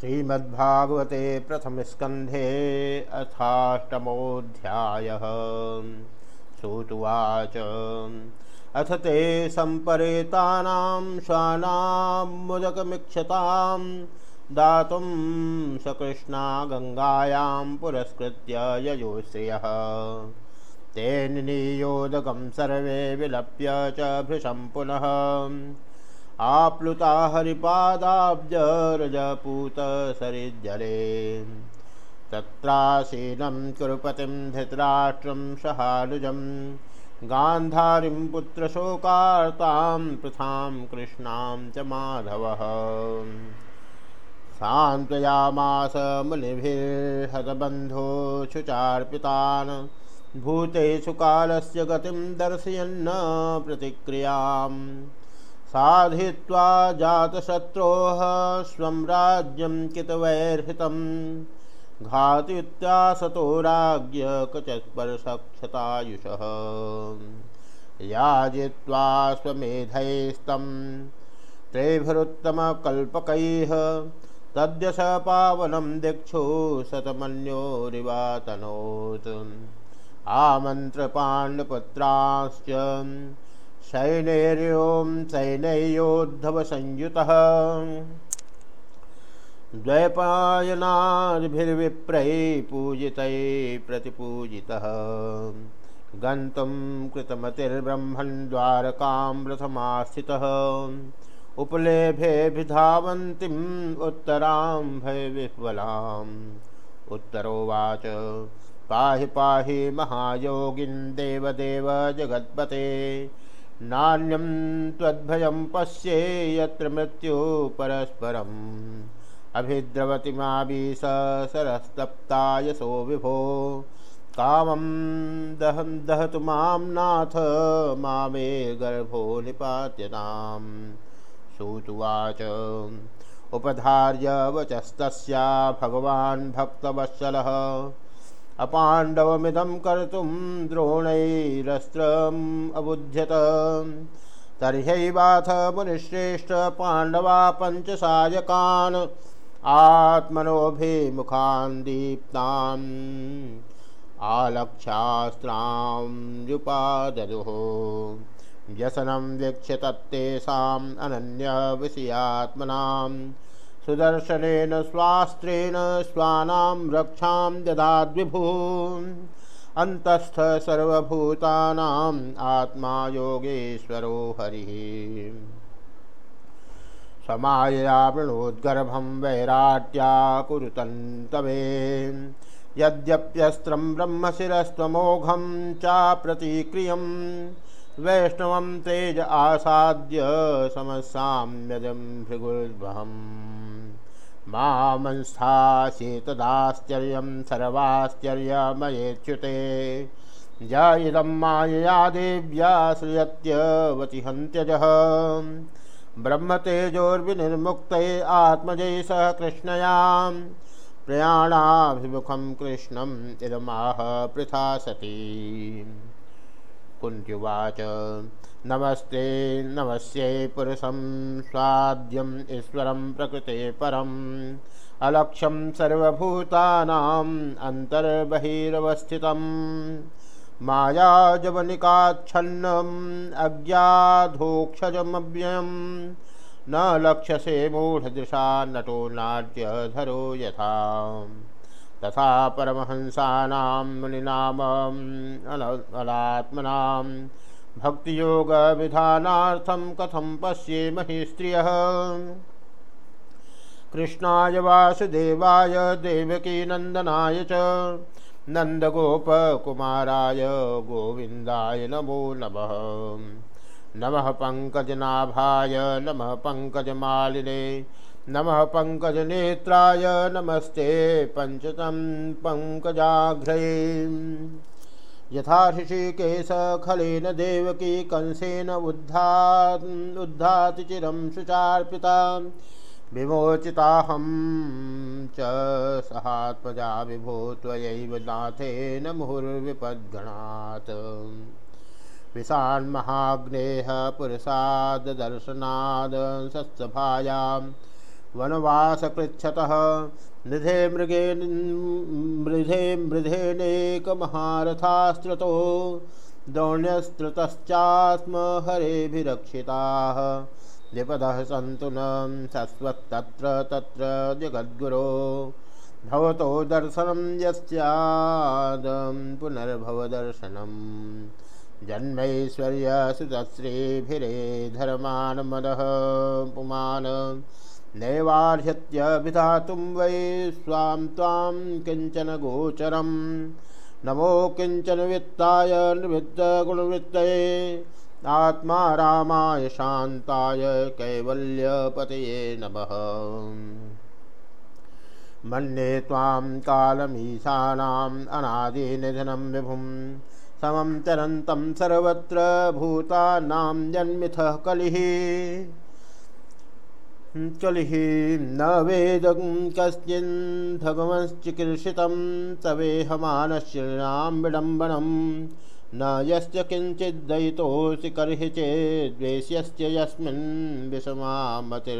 श्रीमद्भागवते प्रथमस्कन्धे अथाष्टमोऽध्यायः श्रुतुवाच। अथ ते सम्परेतानां श्वानां मुदकमिक्षतां दातुं सकृष्णा गङ्गायां पुरस्कृत्य ययोश्रियः। तेन नियोदकं सर्वे विलप्य च भृशं पुनः आप्लुता हरिपादाब्जरजपूतसरिज्जले तत्रासीनं कुरुपतिं धृतराष्ट्रं सहानुजं, गान्धारीं पुत्रशोकार्तां, पृथां कृष्णां च माधवः। सान्त्वयामास मुनिभिर्हतबन्धोऽशुचार्पितान् भूतेषु कालस्य गतिं दर्शयन्न प्रतिक्रियाम्। साधित्वा जातशत्रोः स्वं राज्यं कितवैर्हितं घातित्यासतो राज्ञ कचस्पर्शक्षतायुषः याजित्वा स्वमेधैस्तं त्रेभिरुत्तमकल्पकैः पावनं दिक्षु शतमन्योरिवातनोत्। आमन्त्रपाण्डपुत्राश्च सैनैर्यों सैनयोद्धवसंयुतः द्वैपायनाभिर्विप्रैः पूजितैः प्रतिपूजितः। गन्तुं कृतमतिर्ब्रह्मन् द्वारकां प्रथमास्थितः। उपलेभेऽभिधावन्तीम् उत्तरां भयविह्वलाम्। उत्तरोवाच, पाहि पाहि महायोगिन् देवदेव जगत्पते। नान्यं त्वद्भयं पश्ये यत्र मृत्युः परस्परम् अभिद्रवतिमाभिस सरस्तप्ता यशो विभो। कामं दहं दहतु माँ नाथ, मामे गर्भो निपात्यताम् श्रुतुवाच उपधार्य वचस्तस्या भगवान् अपाण्डवमिदं कर्तुं द्रोणैरस्त्रम् अबुध्यत। तर्ह्यैवाथ मुनिश्रेष्ठ पाण्डवा पञ्चसायकान् आत्मनोभिमुखान् दीप्तान् आलक्ष्यास्त्रां व्यसनं वीक्ष्य तत्तेषाम् अनन्यविषयात्मनाम् सुदर्शनेन, स्वास्त्रेण, स्वानां रक्षां ददाद्विभूम् अन्तस्थ सर्वभूतानाम् आत्मा योगेश्वरो हरिः। समायया वृणोद्गर्भं वैराट्या कुरुतन्तवे यद्यप्यस्त्रं ब्रह्मशिरस्त्वमोघं चाप्रतिक्रियम् वैष्णवं तेज आसाद्य समसाम्यजं भृगुर्वहम् मामंस्थासीतदाश्चर्यं सर्वाश्चर्यमयेच्युते। इदं मायया देव्या श्रियत्यवतिहन्त्यजः ब्रह्मतेजोर्विनिर्मुक्ते आत्मजै सह कृष्णयां। प्रयाणाभिमुखं कृष्णम् इदमाह पृथा सती। कुन्त्युवाच नमस्ते, नमस्ये पुरुषं स्वाद्यम् ईश्वरं प्रकृते परम्। अलक्ष्यं सर्वभूतानाम् अन्तर्बहिरवस्थितं मायाजवनिकाच्छन्नम् अज्ञाधोक्षजमव्ययं न लक्ष्यसे मूढदृशा नटो नाट्यधरो यथा। तथा परमहंसानां मुनीनाम् अलात्मनां भक्तियोगविधानार्थं कथं पश्येमहि स्त्रियः? कृष्णाय वासुदेवाय, देवकीनन्दनाय च, नन्दगोपकुमाराय गोविन्दाय नमो नमः। नमः पङ्कजनाभाय, नमः पङ्कजमालिने नमः पङ्कजनेत्राय नमस्ते पञ्चतं पङ्कजाघ्रये यथा ऋषिकेशखलेन देवकी कंसेन उद्धा उद्धाति चिरं सुचार्पिता। विमोचिताहं च सहात्मजा विभो त्वयैव नाथेन मुहुर्विपद्गणात्। विशान्महाग्नेः पुरुषाददर्शनाद् सत्सभायां वनवासकृच्छतः। निधे मृगे मृधे मृधेनेकमहारथास्त्रतो द्रोण्यस्त्रतश्चास्म हरेभिरक्षिताः विपदः सन्तु न शश्वत्तत्र तत्र जगद्गुरो। भवतो दर्शनं यस्यादं पुनर्भवदर्शनम् जन्मैश्वर्यसुतश्रीभिरे धर्मान्मदः पुमान्। नैवार्हत्यभिधातुं वै स्वां त्वां किंचन गोचरं नमो किंचन वित्ताय निवृत्तगुणवृत्तये आत्मा रामाय शान्ताय कैवल्यपतये नमः। मन्ये त्वां कालमीशानाम् अनादिनिधनं विभुं। समं चरन्तं सर्वत्र भूतानां जन्मिथः कलिः। कलिः न वेदं कस्मिन् भगवंश्चिकीर्षितं तवेहमानश्रीणां विडम्बनं न यस्य किञ्चिद्दयितोऽसि कर्हि चेद्वेश्यस्य यस्मिन् विषमामतिर्नृणाम्।